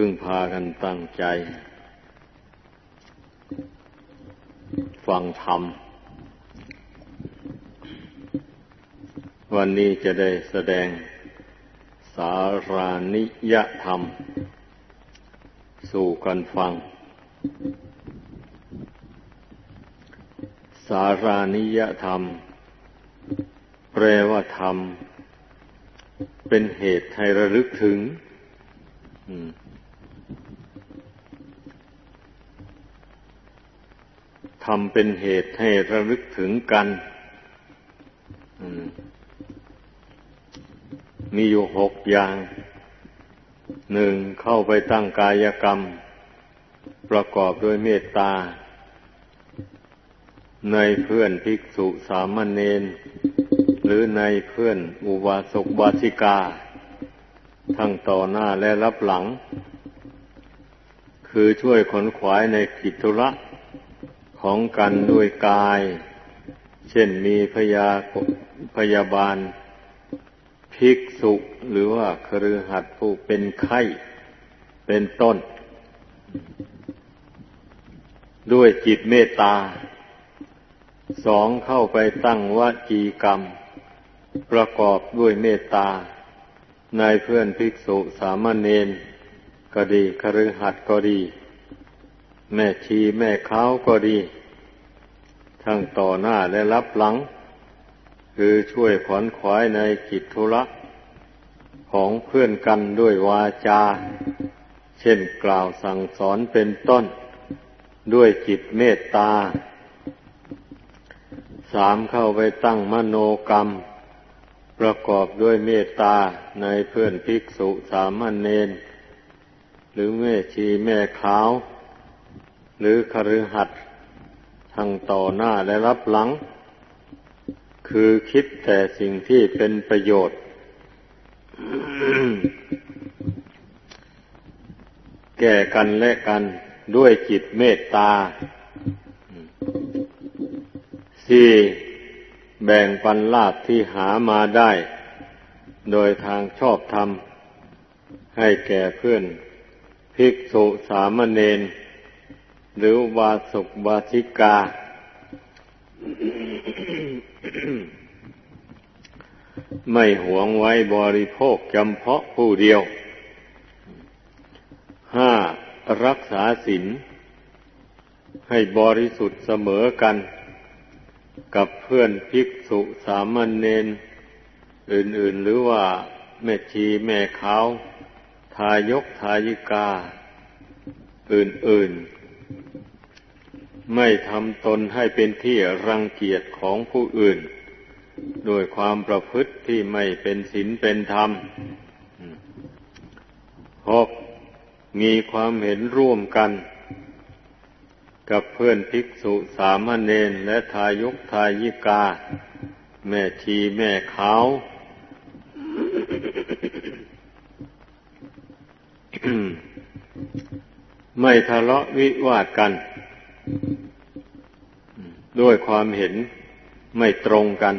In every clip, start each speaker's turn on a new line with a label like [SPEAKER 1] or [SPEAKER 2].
[SPEAKER 1] พึ่งพากันตั้งใจ ฟังธรรม วันนี้จะได้แสดงสารานิยธรรม สู่กันฟัง สารานิยธรรม แปลว่าธรรม เป็นเหตุให้ระลึกถึง ทำเป็นเหตุให้ระลึกถึงกันมีอยู่หกอย่าง หนึ่งเข้าไปตั้งกายกรรม ประกอบด้วยเมตตา ในเพื่อนภิกษุสามเณรหรือในเพื่อนอุบาสกบาสิกา ทั้งต่อหน้าและรับหลัง คือช่วยขนขวายในกิจธุระ ของกันด้วยกาย เช่นมีพยาพยาบาลภิกษุหรือว่าครือหัดผู้เป็นไข้ เป็นต้น ด้วยจิตเมตตา สองเข้าไปตั้งวจีกรรม ประกอบด้วยเมตตา ในเพื่อนภิกษุสามเณรก็ดีครือหัดก็ดี แม่ชีแม่เขาก็ดี ทั้งต่อหน้าและรับหลัง คือช่วยขวนขวายในกิจธุระของเพื่อนกันด้วยวาจา เช่นกล่าวสั่งสอนเป็นต้น ด้วยจิตเมตตา สามเข้าไปตั้งมโนกรรม ประกอบด้วยเมตตาในเพื่อนภิกษุสามเณรหรือแม่ชีแม่ขาว หรือคฤหัสถ์ทั้งต่อหน้าและรับหลัง คือคิดแต่สิ่งที่เป็นประโยชน์ แก่กันและกันด้วยจิตเมตตาสี่แบ่งปันลาภที่หามาได้ โดยทางชอบธรรม ให้แก่เพื่อนภิกษุสามเณร หรือวาสุกวาสิกา ไม่หวงไว้บริโภคจำเพาะผู้เดียว ห้ารักษาศีลให้บริสุทธิ์เสมอกัน กับเพื่อนภิกษุสามัญเนนอื่นๆ หรือว่าแม่ชีแม่ขาวทายกทายิกา อื่นๆ ไม่ทำตนให้เป็นที่รังเกียจของผู้อื่น โดยความประพฤติที่ไม่เป็นศีลเป็นธรรมหกมีความเห็นร่วมกัน กับเพื่อนภิกษุสามเณรและทายกทายิกา แม่ชีแม่ขาว ไม่ทะเลาะวิวาทกัน ด้วยความเห็นไม่ตรงกัน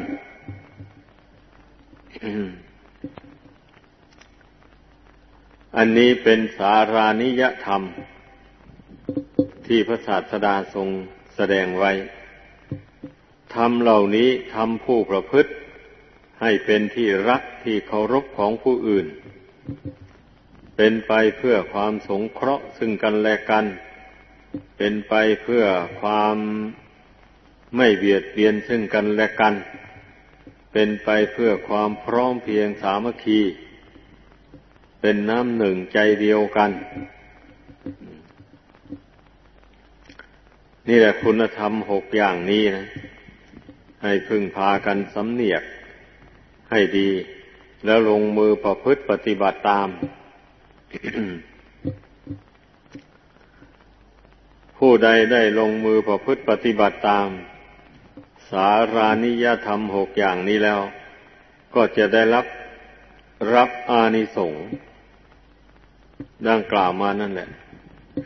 [SPEAKER 1] อันนี้เป็นสารานิยธรรม ที่พระศาสดาทรงแสดงไว้ธรรมเหล่านี้ทำผู้ประพฤติ ให้เป็นที่รักที่เคารพของผู้อื่น เป็นไปเพื่อความสงเคราะห์ซึ่งกันและกัน เป็นไปเพื่อความไม่เบียดเบียนซึ่งกันและกัน เป็นไปเพื่อความพร้อมเพียงสามัคคี เป็นน้ำหนึ่งใจเดียวกัน นี่แหละคุณธรรมหกอย่างนี้นะ ให้พึงพากันสำเนียกให้ดี แล้วลงมือประพฤติปฏิบัติตาม ผู้ใดได้ลงมือประพฤติปฏิบัติตาม สารานิยธรรมหกอย่างนี้แล้ว ก็จะได้รับรับอานิสงส์ดังกล่าวมานั่นแหละ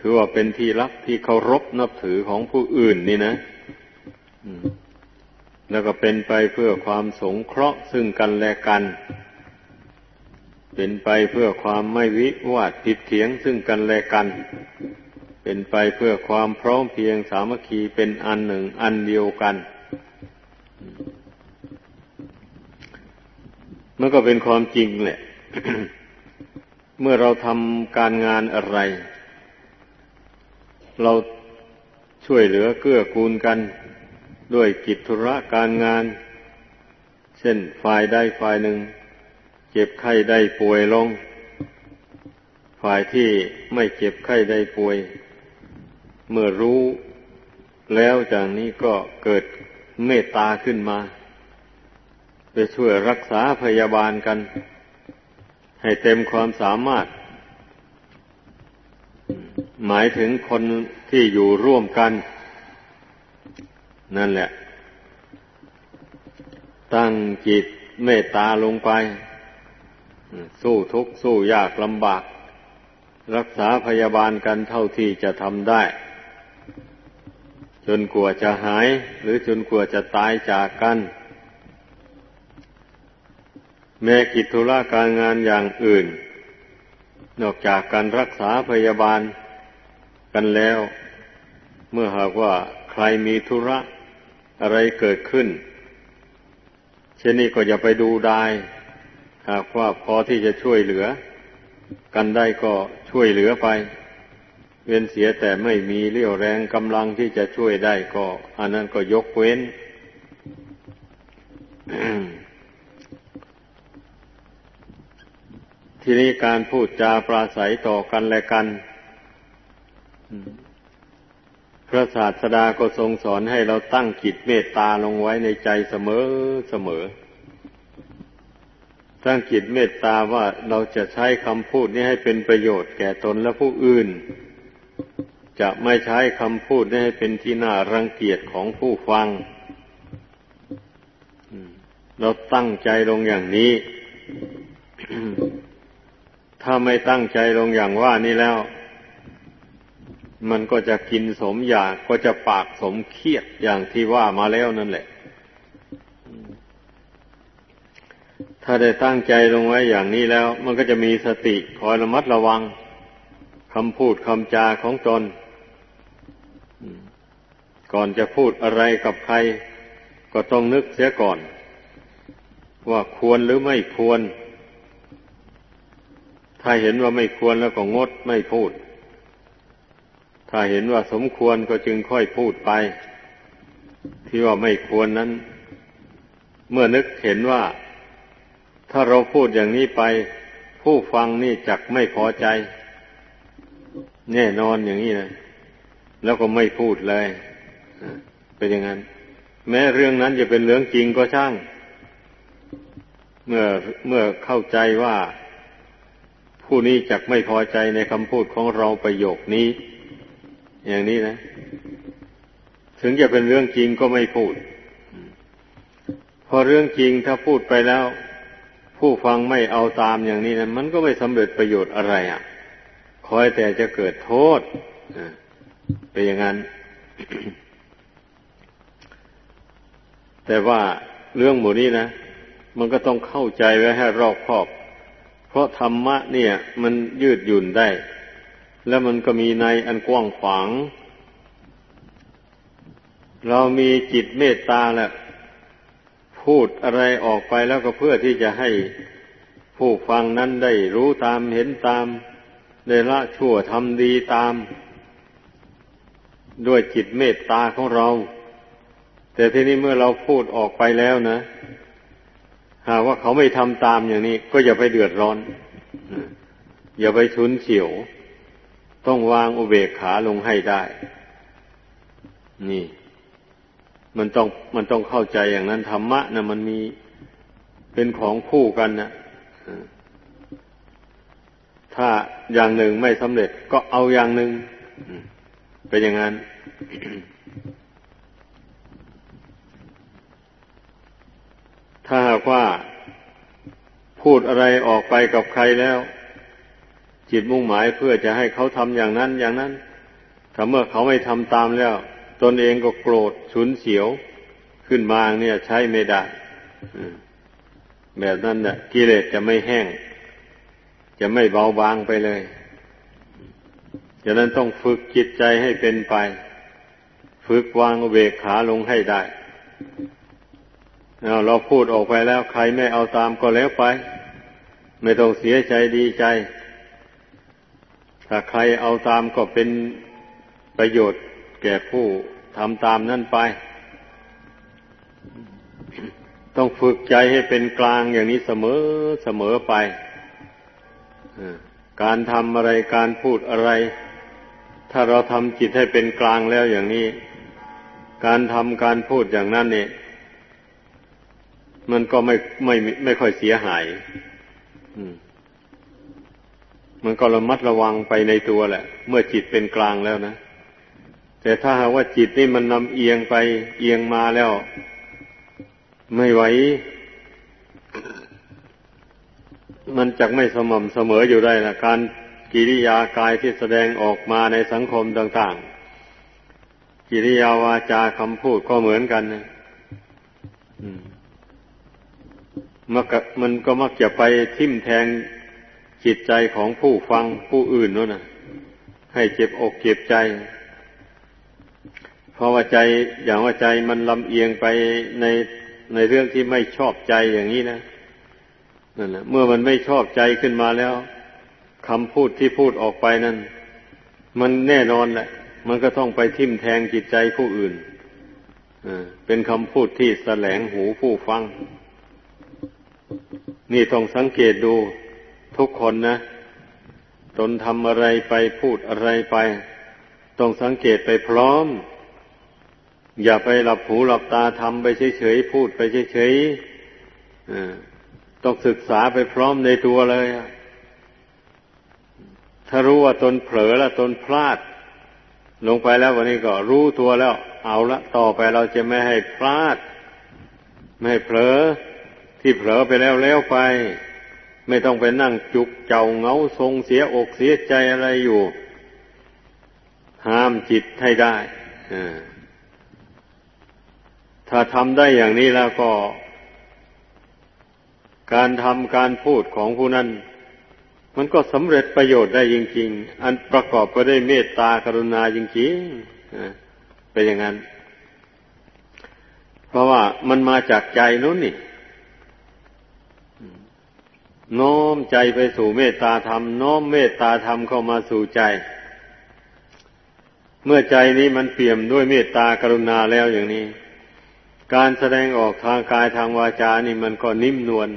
[SPEAKER 1] คือว่าเป็นที่รักที่เคารพนับถือของผู้อื่นนี่นะแล้วก็เป็นไปเพื่อความสงเคราะห์ซึ่งกันและกัน เป็นไปเพื่อความไม่วิวาทผิดเถียงซึ่งกันและกัน เป็นไปเพื่อความพร้อมเพียงสามัคคีเป็นอันหนึ่งอันเดียวกัน มันก็เป็นความจริงแหละ เมื่อเราทำการงานอะไร เราช่วยเหลือเกื้อกูลกัน ด้วยกิจธุระการงาน เช่นฝ่ายใดฝ่ายหนึ่ง เจ็บไข้ได้ป่วยลง ฝ่ายที่ไม่เจ็บไข้ได้ป่วย เมื่อรู้แล้วจากนี้ก็เกิดเมตตาขึ้นมา ไปช่วยรักษาพยาบาลกัน ให้เต็มความสามารถ หมายถึงคนที่อยู่ร่วมกัน นั่นแหละ ตั้งจิตเมตตาลงไป สู้ทุกข์สู้ยากลำบาก รักษาพยาบาลกันเท่าที่จะทำได้ จนกลัวจะหาย หรือจนกลัวจะตายจากกัน แม้กิจธุระการงานอย่างอื่น นอกจากการรักษาพยาบาลกันแล้ว เมื่อหากว่าใครมีธุระอะไรเกิดขึ้น เช่นนี้ก็อย่าไปดูได้ หากว่าพอที่จะช่วยเหลือ กันได้ก็ช่วยเหลือไป เว้นเสียแต่ไม่มีเรี่ยวแรงกำลังที่จะช่วยได้ก็อันนั้นก็ยกเว้นทีนี้การพูดจาปราศัยต่อกันและกัน พระศาสดาก็ทรงสอนให้เราตั้งจิตเมตตาลงไว้ในใจเสมอเสมอ ตั้งจิตเมตตาว่าเราจะใช้คำพูดนี้ให้เป็นประโยชน์แก่ตนและผู้อื่น จะไม่ใช้คำพูดนี้ให้เป็นที่น่ารังเกียจของผู้ฟัง เราตั้งใจลงอย่างนี้ ถ้าไม่ตั้งใจลงอย่างว่านี้แล้ว มันก็จะกินสมอยากก็จะปากสมเครียดอย่างที่ว่ามาแล้วนั่นแหละ ถ้าได้ตั้งใจลงไว้อย่างนี้แล้ว มันก็จะมีสติคอยระมัดระวังคำพูดคำจาของตน ก่อนจะพูดอะไรกับใคร ก็ต้องนึกเสียก่อน ว่าควรหรือไม่ควร ถ้าเห็นว่าไม่ควรแล้วก็งดไม่พูด ถ้าเห็นว่าสมควรก็จึงค่อยพูดไป ที่ว่าไม่ควรนั้น เมื่อนึกเห็นว่า ถ้าเราพูดอย่างนี้ไป ผู้ฟังนี่จักไม่พอใจ แน่นอนอย่างนี้นะแล้วก็ไม่พูดเลยเป็นอย่างนั้น แม้เรื่องนั้นจะเป็นเรื่องจริงก็ช่าง เมื่อเมื่อเข้าใจว่า ผู้นี้จักไม่พอใจในคำพูดของเราประโยคนี้ อย่างนี้นะ ถึงจะเป็นเรื่องจริงก็ไม่พูด พอเรื่องจริงถ้าพูดไปแล้ว ผู้ฟังไม่เอาตามอย่างนี้นะมันก็ไม่สำเร็จประโยชน์อะไรอะ่ะ คอยแต่จะเกิดโทษเป็นอย่างนั้น แต่ว่าเรื่องหมู่นี้นะมันก็ต้องเข้าใจไว้ให้รอบคอบ เพราะธรรมะเนี่ย มันยืดหยุ่นได้ แล้วมันก็มีในอันกว้างขวาง เรามีจิตเมตตาแหละ พูดอะไรออกไปแล้วก็เพื่อที่จะให้ผู้ฟังนั้นได้รู้ตามเห็นตามได้ละชั่วทำดีตาม ด้วยจิตเมตตาของเรา แต่ทีนี้เมื่อเราพูดออกไปแล้วนะ หากว่าเขาไม่ทำตามอย่างนี้ ก็อย่าไปเดือดร้อน อย่าไปชุนเฉียว ต้องวางอุเบกขาลงให้ได้ นี่ มันต้องมันต้องเข้าใจอย่างนั้นธรรมะนะมันมีเป็นของคู่กันนะถ้าอย่างหนึ่งไม่สำเร็จก็เอาอย่างหนึ่งเป็นอย่างนั้น ถ้าหากว่าพูดอะไรออกไปกับใครแล้ว จิตมุ่งหมายเพื่อจะให้เขาทำอย่างนั้นอย่างนั้นถ้าเมื่อเขาไม่ทำตามแล้ว ตนเองก็โกรธฉุนเฉียวขึ้นมาเนี่ยใช้ไม่ได้แบบนั้นเนี่ยกิเลสจะไม่แห้ง จะไม่เบาบางไปเลยฉะนั้นต้องฝึกจิตใจให้เป็นไป ฝึกวางเวกขาลงให้ได้เราพูดออกไปแล้วใครไม่เอาตามก็แล้วไป ไม่ต้องเสียใจดีใจ ถ้าใครเอาตามก็เป็นประโยชน์ แก่ผู้ทำตามนั่นไป ต้องฝึกใจให้เป็นกลางอย่างนี้เสมอเสมอไปการทำอะไรการพูดอะไร ถ้าเราทำจิตให้เป็นกลางแล้วอย่างนี้ การทำการพูดอย่างนั้นเนี่ยมันก็ไม่ไม่ไม่ค่อยเสียหาย มันก็ระมัดระวังไปในตัวแหละ เมื่อจิตเป็นกลางแล้วนะ แต่ถ้าหากว่าจิตนี่มันนำเอียงไปเอียงมาแล้ว ไม่ไหว มันจะไม่สม่ำเสมออยู่ได้นะการกิริยากายที่แสดงออกมาในสังคมต่างๆ กิริยาวาจาคำพูดก็เหมือนกันนะมันก็มันก็มักจะไปทิ่มแทงจิตใจของผู้ฟังผู้อื่นนั่นนะให้เจ็บอกเจ็บใจ ราะว่าใจอย่างว่าใจมันลำเอียงไปในในเรื่องที่ไม่ชอบใจอย่างนี้นะนั่นแหละเมื่อมันไม่ชอบใจขึ้นมาแล้วคำพูดที่พูดออกไปนั้น มันแน่นอนแหละ มันก็ต้องไปทิ่มแทงจิตใจผู้อื่นเป็นคำพูดที่แสลงหูผู้ฟัง นี่ต้องสังเกตดูทุกคนนะ ตนทำอะไรไปพูดอะไรไป ต้องสังเกตไปพร้อม อย่าไปหลับหูหลับตาทำไปเฉยๆพูดไปเฉยๆต้องศึกษาไปพร้อมในตัวเลย ถ้ารู้ว่าตนเผลอแล้วตนพลาด ลงไปแล้ววันนี้ก็รู้ตัวแล้ว เอาละต่อไปเราจะไม่ให้พลาด ไม่ให้เผลอที่เผลอไปแล้วแล้วไป ไม่ต้องไปนั่งจุกเจ้าเงาทรงเสียอกเสียใจอะไรอยู่ ห้ามจิตให้ได้ ถ้าทำได้อย่างนี้แล้วก็ การทำการพูดของผู้นั้น มันก็สำเร็จประโยชน์ได้จริง ๆ อันประกอบไปด้วยเมตตากรุณาจริงๆเป็นอย่างนั้น เพราะว่ามันมาจากใจนู้นนี่น้อมใจไปสู่เมตตาธรรมน้อมเมตตาธรรมเข้ามาสู่ใจ เมื่อใจนี้มันเปี่ยมด้วยเมตตากรุณาแล้วอย่างนี้ การแสดงออกทางกายทางวาจานี่มันก็นิ่มนวล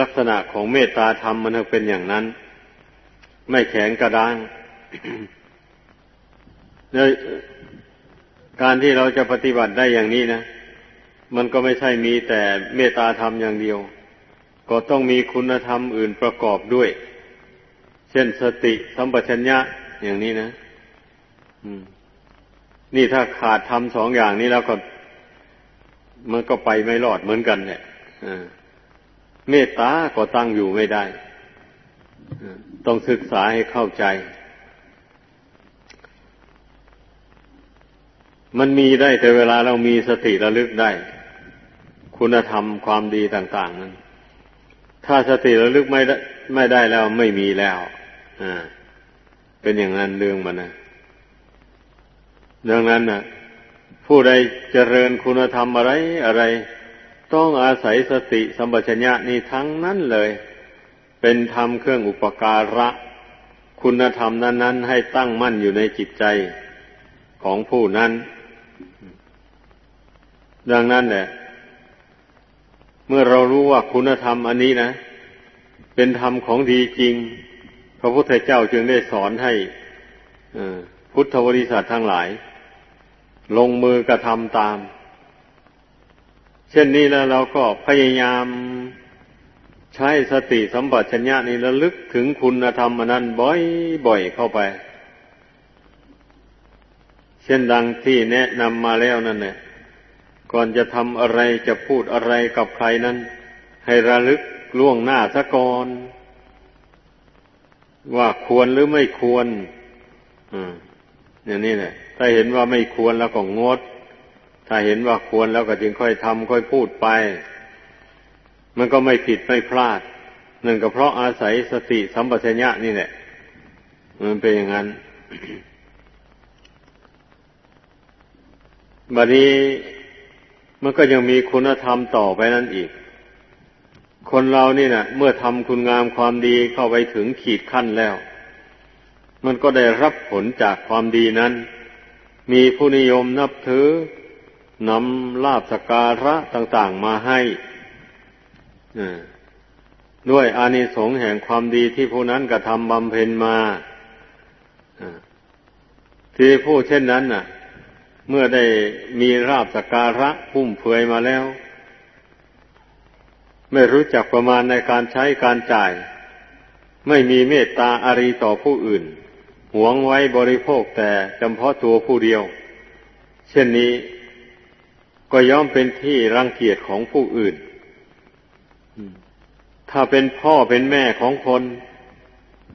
[SPEAKER 1] ลักษณะของเมตตาธรรมมันเป็นอย่างนั้น ไม่แข็งกระด้างการที่เราจะปฏิบัติได้อย่างนี้นะ มันก็ไม่ใช่มีแต่เมตตาธรรมอย่างเดียว ก็ต้องมีคุณธรรมอื่นประกอบด้วย เช่นสติสัมปชัญญะอย่างนี้นะ นี่ถ้าขาดทำสองอย่างนี้แล้วก็ มันก็ไปไม่รอดเหมือนกันเนี่ยเมตตาก็ตั้งอยู่ไม่ได้ ต้องศึกษาให้เข้าใจ มันมีได้แต่เวลาเรามีสติระลึกได้ คุณธรรมความดีต่าง ๆ นั้น ถ้าสติระลึกไม่ได้ไม่ได้แล้วไม่มีแล้ว อ่า เป็นอย่างนั้นเรื่องมันนะ ดังนั้นนะผู้ใดเจริญคุณธรรมอะไรอะไร ต้องอาศัยสติสัมปชัญญะนี่ทั้งนั้นเลย เป็นธรรมเครื่องอุปการะ คุณธรรมนั้น ๆ ให้ตั้งมั่นอยู่ในจิตใจของผู้นั้น ดังนั้นแหละเมื่อเรารู้ว่าคุณธรรมอันนี้นะ เป็นธรรมของดีจริง พระพุทธเจ้าจึงได้สอนให้พุทธบริษัททั้งหลาย ลงมือกระทำตาม เช่นนี้แล้วเราก็พยายามใช้สติสัมปชัญญะนี้ระลึกถึงคุณธรรมนั้นบ่อยๆเข้าไป เช่นดังที่แนะนำมาแล้วนั่นแหละก่อนจะทำอะไรจะพูดอะไรกับใครนั้น ให้ระลึกล่วงหน้าซะก่อนว่าควรหรือไม่ควรอ่า อย่างนี้แหละถ้าเห็นว่าไม่ควรแล้วก็งด ถ้าเห็นว่าควรแล้วก็จึงค่อยทำค่อยพูดไป มันก็ไม่ผิดไม่พลาดนั่นก็เพราะอาศัยสติสัมปชัญญะนี่แหละมันเป็นอย่างนั้นบัดนี้มันก็ยังมีคุณธรรมต่อไปนั่นอีก คนเรานี่นะเมื่อทำคุณงามความดีเข้าไปถึงขีดขั้นแล้ว มันก็ได้รับผลจากความดีนั้น มีผู้นิยมนับถือนำลาบสการะต่าง ๆ มาให้ด้วยอานิสงส์แห่งความดีที่ผู้นั้นกระทำบำเพ็ญมาที่ผู้เช่นนั้นน่ะ เมื่อได้มีราบสการะพุ่มเผยมาแล้ว ไม่รู้จักประมาณในการใช้การจ่าย ไม่มีเมตตาอารีต่อผู้อื่น หวงไว้บริโภคแต่จำเพาะตัวผู้เดียว เช่นนี้ก็ย่อมเป็นที่รังเกียจของผู้อื่น ถ้าเป็นพ่อเป็นแม่ของคน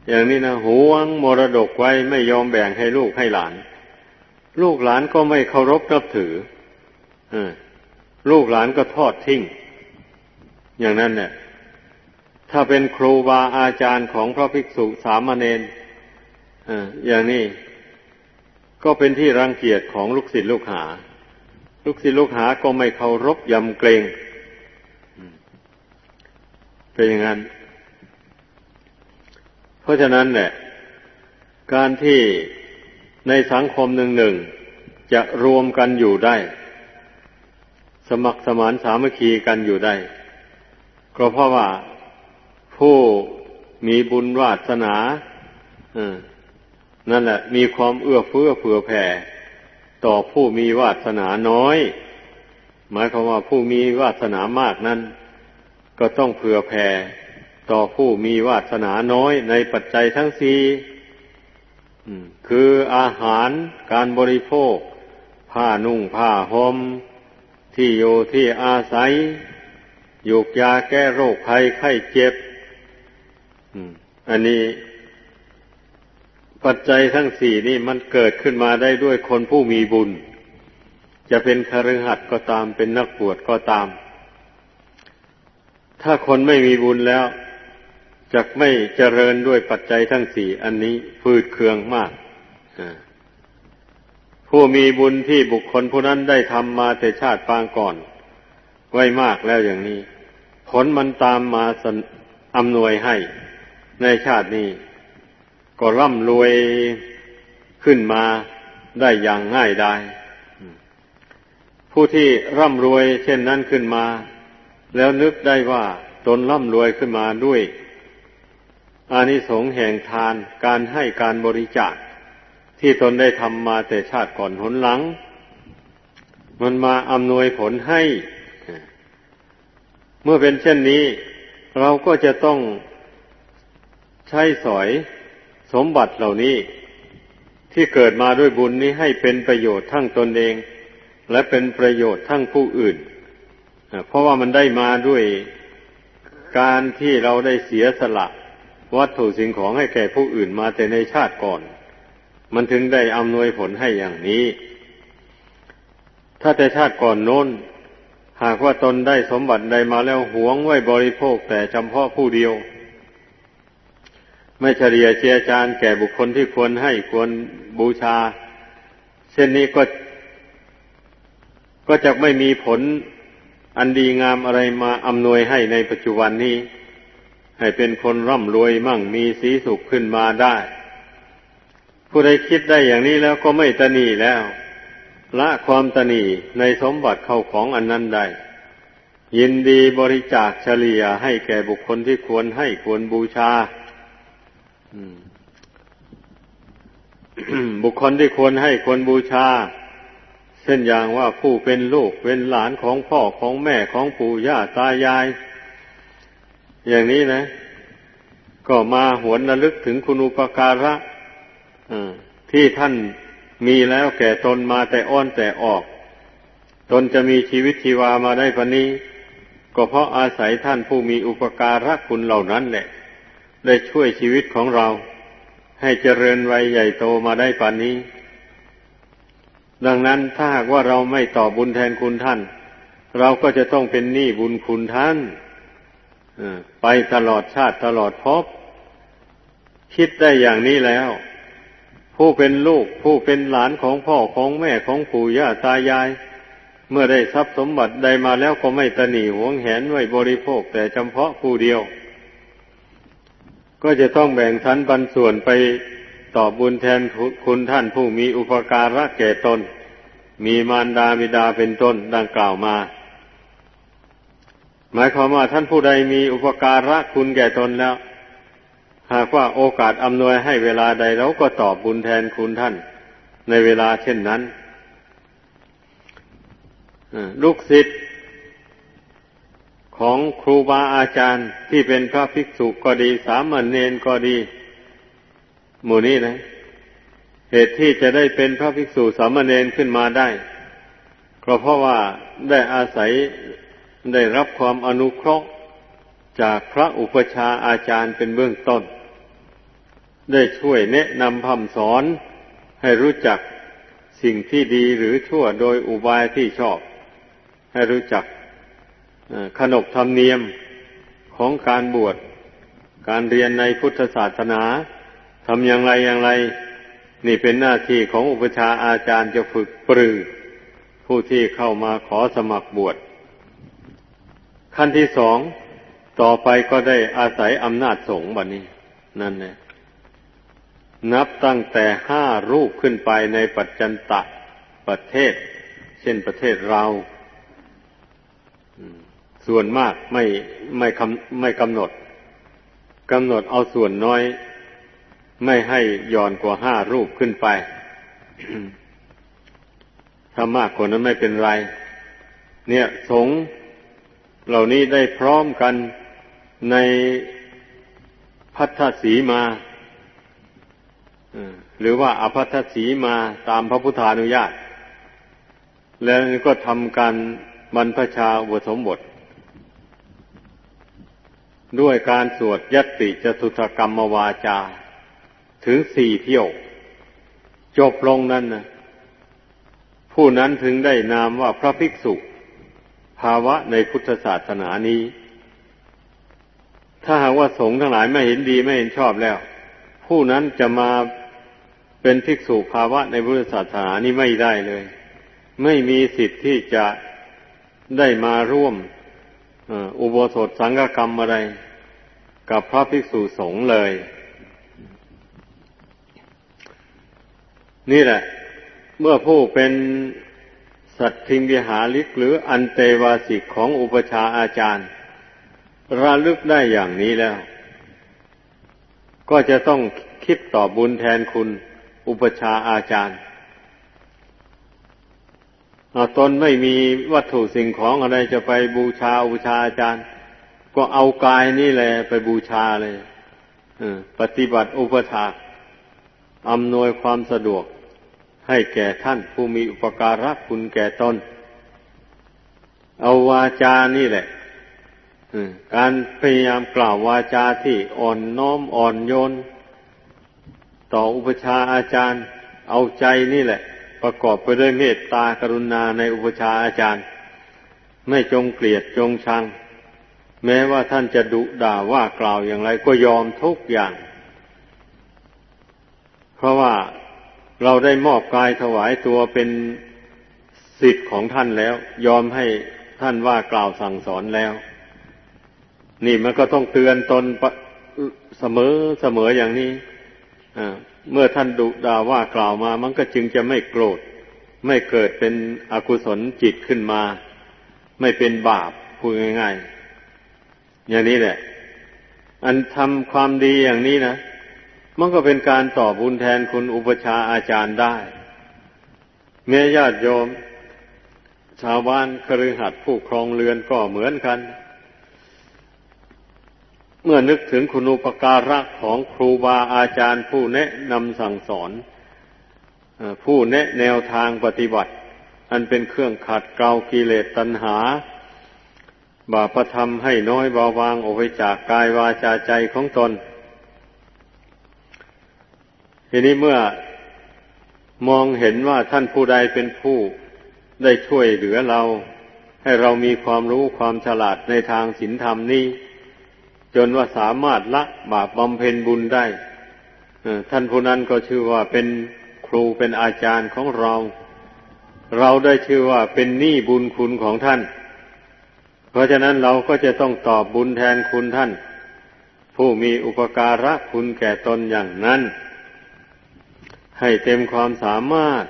[SPEAKER 1] อย่างนี้นะหวงมรดกไว้ไม่ยอมแบ่งให้ลูกให้หลาน ลูกหลานก็ไม่เคารพนับถือลูกหลานก็ทอดทิ้ง อย่างนั้นเนี่ยถ้าเป็นครูบาอาจารย์ของพระภิกษุสามเณร อย่างนี้ก็เป็นที่รังเกียจของลูกศิษย์ลูกหา ลูกศิษย์ลูกหาก็ไม่เคารพยำเกรงเป็นอย่างนั้น เพราะฉะนั้นเนี่ยการที่ในสังคมหนึ่งหนึ่งจะรวมกันอยู่ได้ สมัครสมานสามัคคีกันอยู่ได้ ก็เพราะว่าผู้มีบุญวาสนา นั่นแหละ มีความเอื้อเฟื้อเผื่อแผ่ ต่อผู้มีวาสนาน้อย หมายความว่าผู้มีวาสนามากนั้น ก็ต้องเผื่อแผ่ต่อผู้มีวาสนาน้อยในปัจจัยทั้งสี่คืออาหารการบริโภค ผ้านุ่งผ้าห่มที่อยู่ที่อาศัยยูกยาแก้โรคภัยไข้เจ็บอันนี้ ปัจจัยทั้งสี่นี่มันเกิดขึ้นมาได้ด้วยคนผู้มีบุญ จะเป็นคฤหัสถ์ก็ตามเป็นนักบวชก็ตาม ถ้าคนไม่มีบุญแล้วจะไม่เจริญด้วยปัจจัยทั้งสี่อันนี้ฟืดเคืองมากผู้มีบุญที่บุคคลผู้นั้นได้ทำมาแต่ชาติปางก่อน ไว้มากแล้วอย่างนี้ ผลมันตามมาอำนวยให้ในชาตินี้ ก็ร่ำรวยขึ้นมาได้อย่างง่ายดายผู้ที่ร่ำรวยเช่นนั้นขึ้นมา แล้วนึกได้ว่าตนร่ำรวยขึ้นมาด้วยอานิสงส์แห่งทานการให้การบริจาคที่ตนได้ทำมาแต่ชาติก่อนหนหลัง มันมาอำนวยผลให้ เมื่อเป็นเช่นนี้ เราก็จะต้องใช้สอย สมบัติเหล่านี้ที่เกิดมาด้วยบุญนี้ให้เป็นประโยชน์ทั้งตนเอง และเป็นประโยชน์ทั้งผู้อื่น เพราะว่ามันได้มาด้วยการที่เราได้เสียสละ วัตถุสิ่งของให้แก่ผู้อื่นมาแต่ในชาติก่อน มันถึงได้อำนวยผลให้อย่างนี้ ถ้าแต่ชาติก่อนโน้น หากว่าตนได้สมบัติใดมาแล้วหวงไว้บริโภคแต่จำเพาะผู้เดียว ไม่เฉลี่ยเจียจานแก่บุคคลที่ควรให้ควรบูชา เช่นนี้ก็ก็จะไม่มีผลอันดีงามอะไรมาอำนวยให้ในปัจจุบันนี้ ให้เป็นคนร่ำรวยมั่งมีสีสุขขึ้นมาได้ ผู้ใดคิดได้อย่างนี้แล้วก็ไม่ตนีแล้ว ละความตนีในสมบัติเข้าของอันนั้นได้ ยินดีบริจาคเฉลี่ยให้แก่บุคคลที่ควรให้ควรบูชา บุคคลที่ควรให้ควรบูชา เช่นอย่างว่าผู้เป็นลูกเป็นหลานของพ่อของแม่ของปู่ย่าตายาย อย่างนี้นะ ก็มาหวนระลึกถึงคุณอุปการะที่ท่านมีแล้วแก่ตนมาแต่อ้อนแต่ออก ตนจะมีชีวิตชีวามาได้ปนนี้ ก็เพราะอาศัยท่านผู้มีอุปการะคุณเหล่านั้นแหละ ได้ช่วยชีวิตของเรา ให้เจริญวัยใหญ่โตมาได้ป่านนี้ ดังนั้นถ้าหากว่าเราไม่ตอบบุญแทนคุณท่าน เราก็จะต้องเป็นหนี้บุญคุณท่านไปตลอดชาติตลอดภพคิดได้อย่างนี้แล้ว ผู้เป็นลูกผู้เป็นหลานของพ่อของแม่ของปู่ย่าตายาย เมื่อได้ทรัพย์สมบัติใดมาแล้วก็ไม่ตนีหวงแหนไว้บริโภคแต่เฉพาะผู้เดียว ก็จะต้องแบ่งทันปันส่วนไปตอบบุญแทนคุณท่านผู้มีอุปการะแก่ตน มีมารดาบิดาเป็นต้นดังกล่าวมา หมายความว่าท่านผู้ใดมีอุปการะคุณแก่ตนแล้ว หากว่าโอกาสอำนวยให้เวลาใดเราก็ตอบบุญแทนคุณท่าน ในเวลาเช่นนั้นลูกศิษย์ ของครูบาอาจารย์ที่เป็นพระภิกษุก็ดี สามเณรก็ดี หมู่นี้นะ เหตุที่จะได้เป็นพระภิกษุสามเณรขึ้นมาได้ก็เพราะว่าได้อาศัยได้รับความอนุเคราะห์จากพระอุปชาอาจารย์เป็นเบื้องต้น ได้ช่วยแนะนำคำสอนให้รู้จักสิ่งที่ดีหรือชั่วโดยอุบายที่ชอบ ให้รู้จัก ขนบธรรมเนียมของการบวช การเรียนในพุทธศาสนาทำอย่างไรอย่างไร นี่เป็นหน้าที่ของอุปชาอาจารย์จะฝึกปรือ ผู้ที่เข้ามาขอสมัครบวช ขั้นที่สองต่อไปก็ได้อาศัยอำนาจสงฆ์บัดนี้ นั่นเนี่ยนับตั้งแต่ห้ารูปขึ้นไปในปัจจันตะประเทศ เช่นประเทศเรา ส่วนมากไม่ไม่คำไม่กำหนดกำหนดเอาส่วนน้อย ไม่ให้ย่อนกว่าห้ารูปขึ้นไป ถ้ามากกว่านั้นไม่เป็นไร เนี่ยสงเหล่านี้ได้พร้อมกันในพัทธสีมาหรือว่าอภัทสีมาตามพระพุทธานุญาต แล้วก็ทำการบรรพชาอุปสมบท ด้วยการสวดยติจตุถกรรมวาจา ถึงสี่เที่ยว จบลงนั้นนะผู้นั้นถึงได้นามว่าพระภิกษุ ภาวะในพุทธศาสนานี้ ถ้าหากว่าสงฆ์ทั้งหลายไม่เห็นดีไม่เห็นชอบแล้ว ผู้นั้นจะมาเป็นภิกษุภาวะในพุทธศาสนานี้ไม่ได้เลย ไม่มีสิทธิ์ที่จะได้มาร่วม อุโบสถสังฆกรรมอะไร กับพระภิกษุสงฆ์เลย นี่แหละ เมื่อผู้เป็นสัตทิงวิหาริกหรืออันเตวาสิกของอุปชาอาจารย์ ระลึกได้อย่างนี้แล้ว ก็จะต้องคิดต่อบุญแทนคุณอุปชาอาจารย์ ตนไม่มีวัตถุสิ่งของอะไรจะไปบูชาอุปชาอาจารย์ ก็เอากายนี่แหละไปบูชาเลยปฏิบัติอุปถากอำนวยความสะดวกให้แก่ท่านผู้มีอุปการะคุณแก่ตน เอาวาจานี่แหละการพยายามกล่าววาจาที่อ่อนน้อมอ่อนโยน ต่ออุปชาอาจารย์ เอาใจนี่แหละ ประกอบไปด้วยเมตตากรุณาในอุปชาอาจารย์ ไม่จงเกลียดจงชัง แม้ว่าท่านจะดุด่าว่ากล่าวอย่างไรก็ยอมทุกอย่าง เพราะว่าเราได้มอบกายถวายตัวเป็นสิทธิ์ของท่านแล้ว ยอมให้ท่านว่ากล่าวสั่งสอนแล้ว นี่มันก็ต้องเตือนตนเสมอเสมออย่างนี้ เมื่อท่านดุด่าว่ากล่าวมา มันก็จึงจะไม่โกรธ ไม่เกิดเป็นอกุศลจิตขึ้นมา ไม่เป็นบาปพูดง่ายๆ อย่างนี้แหละ อันทำความดีอย่างนี้นะ มันก็เป็นการตอบบุญแทนคุณอุปชาอาจารย์ได้เมื่ญาติโยม ชาวบ้านครือขัดผู้ครองเรือนก็เหมือนกัน เมื่อนึกถึงคุณอุปการะของครูบาอาจารย์ผู้แนะนำสั่งสอน ผู้แนะแนวทางปฏิบัติ อันเป็นเครื่องขัดเกลากิเลสตัณหา บาปธรรมให้น้อยเบาบางออกไปจากกายวาจาใจของตน ทีนี้เมื่อมองเห็นว่าท่านผู้ใดเป็นผู้ได้ช่วยเหลือเรา ให้เรามีความรู้ความฉลาดในทางศีลธรรมนี้ จนว่าสามารถละบาปบำเพ็ญบุญได้ท่านผู้นั้นก็ชื่อว่าเป็นครูเป็นอาจารย์ของเรา เราได้ชื่อว่าเป็นหนี้บุญคุณของท่าน เพราะฉะนั้นเราก็จะต้องตอบบุญแทนคุณท่าน ผู้มีอุปการะคุณแก่ตนอย่างนั้น ให้เต็มความสามารถ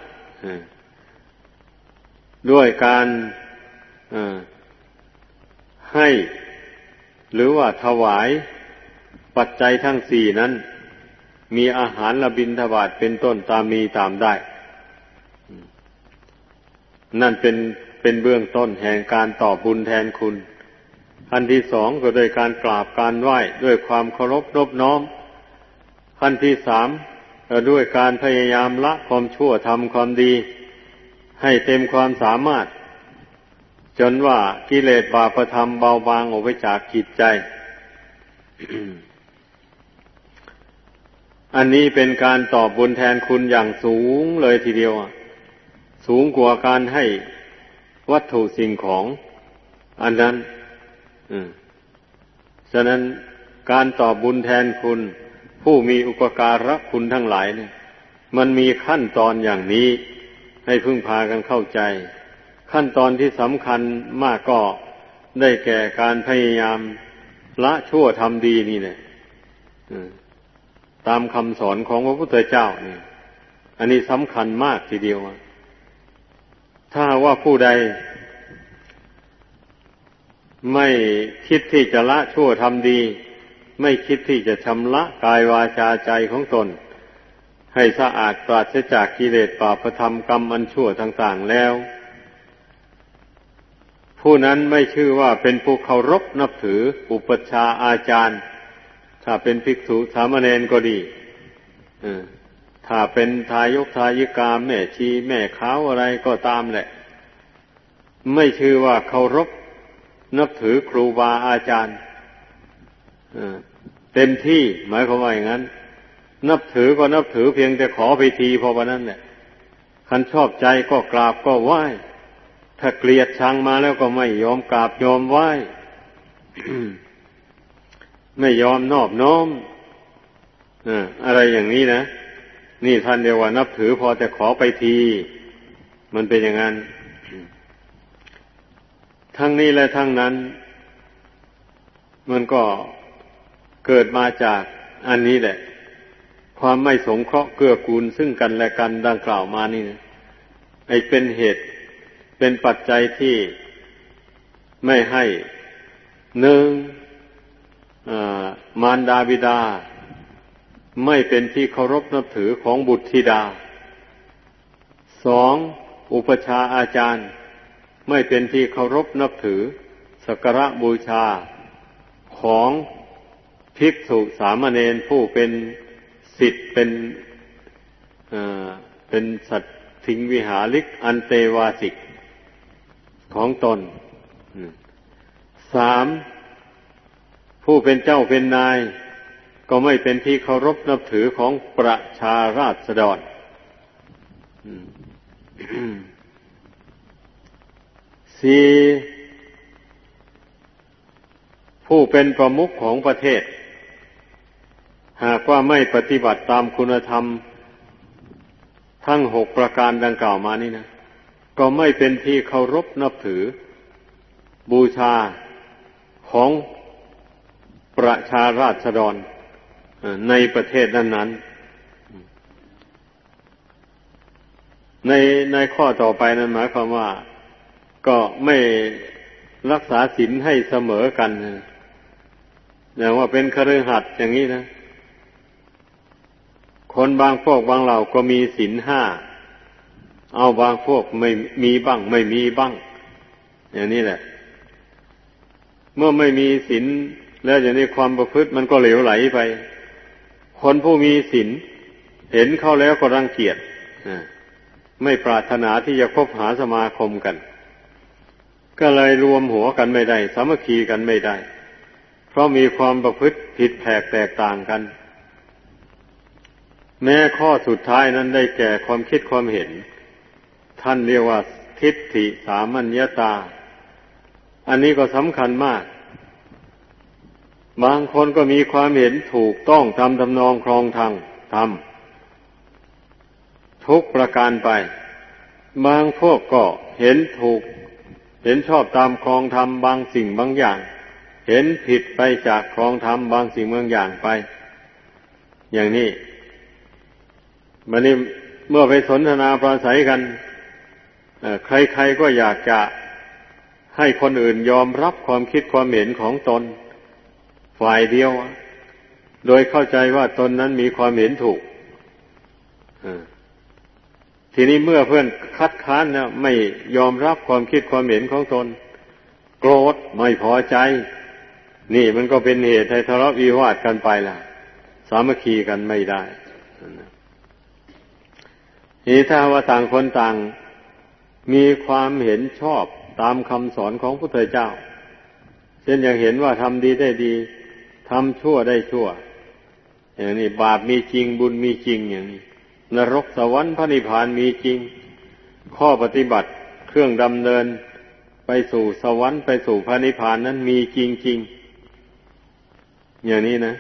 [SPEAKER 1] ด้วยการให้ หรือว่าถวายปัจจัยทั้งสี่นั้น มีอาหารละบินทบาทเป็นต้นตามมีตามได้ นั่นเป็นเป็นเบื้องต้นแห่งการตอบบุญแทนคุณ ขั้นที่สองก็โดยการกราบการไหว้ด้วยความเคารพนบน้อม ขั้นที่สามด้วยการพยายามละความชั่วทำความดี ให้เต็มความสามารถ จนว่ากิเลสบาปธรรมเบาบางออกไปจากจิตใจ อันนี้เป็นการตอบบุญแทนคุณอย่างสูงเลยทีเดียว สูงกว่าการให้วัตถุสิ่งของ อันนั้นฉะนั้นการตอบบุญแทนคุณ ผู้มีอุปการะคุณทั้งหลายเนี่ย มันมีขั้นตอนอย่างนี้ ให้พึ่งพากันเข้าใจ ขั้นตอนที่สำคัญมากก็ได้แก่การพยายามละชั่วทำดีนี่เนี่ยตามคำสอนของพระพุทธเจ้านี่อันนี้สำคัญมากทีเดียว ถ้าว่าผู้ใด ไม่คิดที่จะละชั่วทำดี ไม่คิดที่จะชำระกายวาจาใจของตน ให้สะอาดปราศจากกิเลสปาประธรรมกรรมอันชั่วต่าง ๆ แล้ว ผู้นั้นไม่ชื่อว่าเป็นผู้เคารพนับถืออุปชาอาจารย์ ถ้าเป็นภิกษุสามเณรก็ดีถ้าเป็นทายกทายิกาแม่ชีแม่ขาวอะไรก็ตามแหละ ไม่ชื่อว่าเคารพนับถือครูบาอาจารย์เต็มที่หมายความว่าอย่างนั้น นับถือก็นับถือเพียงแต่ขอไปทีพอวันนั้นเนี่ยคันชอบใจก็กราบก็ไหว้ ถ้าเกลียดชังมาแล้วก็ไม่ยอมกราบยอมไหว้ไม่ยอมนอบน้อมอะไรอย่างนี้นะ นี่ท่านเดียวว่านับถือพอแต่ขอไปที มันเป็นอย่างนั้น ทั้งนี้และทั้งนั้น มันก็เกิดมาจากอันนี้แหละ ความไม่สงเคราะห์เกื้อกูลซึ่งกันและกันดังกล่าวมานี่นะไอเป็นเหตุ เป็นปัจจัยที่ไม่ให้หนึ่งมารดาบิดา ไม่เป็นที่เคารพนับถือของบุตรธิดาสองอุปชาอาจารย์ ไม่เป็นที่เคารพนับถือสักการะบูชาของภิกษุสามเณรผู้เป็นสิทธิ์เป็นเป็นสัตถิงวิหาริกอันเตวาสิก ของตนสามผู้เป็นเจ้าเป็นนาย ก็ไม่เป็นที่เคารพนับถือของประชาราษฎรสี่ผู้เป็นประมุขของประเทศ หากว่าไม่ปฏิบัติตามคุณธรรม ทั้งหกประการดังกล่าวมานี่นะ ก็ไม่เป็นที่เคารพนับถือ บูชาของประชาราษฎรในประเทศนั้นๆในในข้อต่อไปนั้นหมายความว่าก็ไม่รักษาศีลให้เสมอกันอย่างว่าเป็นคฤหัสถ์อย่างนี้นะ คนบางพวกบางเหล่าก็มีศีลห้า เอาบางพวกไม่มีบ้าง ไม่มีบ้าง อย่างนี้แหละ เมื่อไม่มีศีลแล้วอย่างนี้ความประพฤติมันก็เหลวไหลไป คนผู้มีศีลเห็นเข้าแล้วก็รังเกียจไม่ปรารถนาที่จะคบหาสมาคมกัน ก็เลยรวมหัวกันไม่ได้ สามัคคีกันไม่ได้ เพราะมีความประพฤติผิดแผกแตกต่างกัน แม้ข้อสุดท้ายนั้นได้แก่ความคิดความเห็น ท่านเรียกว่า ทิฏฐิสามัญญาตา อันนี้ก็สำคัญมาก บางคนก็มีความเห็นถูกต้องทำทำนองครองทางทำทุกประการไป บางพวกก็เห็นถูก เห็นชอบตามครองธรรมบางสิ่งบางอย่าง เห็นผิดไปจากครองธรรมบางสิ่งบางอย่างไป อย่างนี้มันนี้เมื่อไปสนทนาปราศัยกัน ใครๆก็อยากจะให้คนอื่นยอมรับความคิดความเห็นของตน ฝ่ายเดียว โดยเข้าใจว่าตนนั้นมีความเห็นถูกทีนี้เมื่อเพื่อนคัดค้านนะไม่ยอมรับความคิดความเห็นของตน โกรธไม่พอใจ นี่มันก็เป็นเหตุให้ทะเลาะวิวาทกันไปล่ะ สามัคคีกันไม่ได้นี่ถ้าว่าต่างคนต่าง มีความเห็นชอบตามคำสอนของพระพุทธเจ้า เช่นอย่างเห็นว่าทำดีได้ดีทำชั่วได้ชั่ว อย่างนี้บาปมีจริงบุญมีจริงอย่างนี้นรกสวรรค์พระนิพพานมีจริง ข้อปฏิบัติเครื่องดำเนินไปสู่สวรรค์ไปสู่พระนิพพานนั้นมีจริงจริงอย่างนี้นะ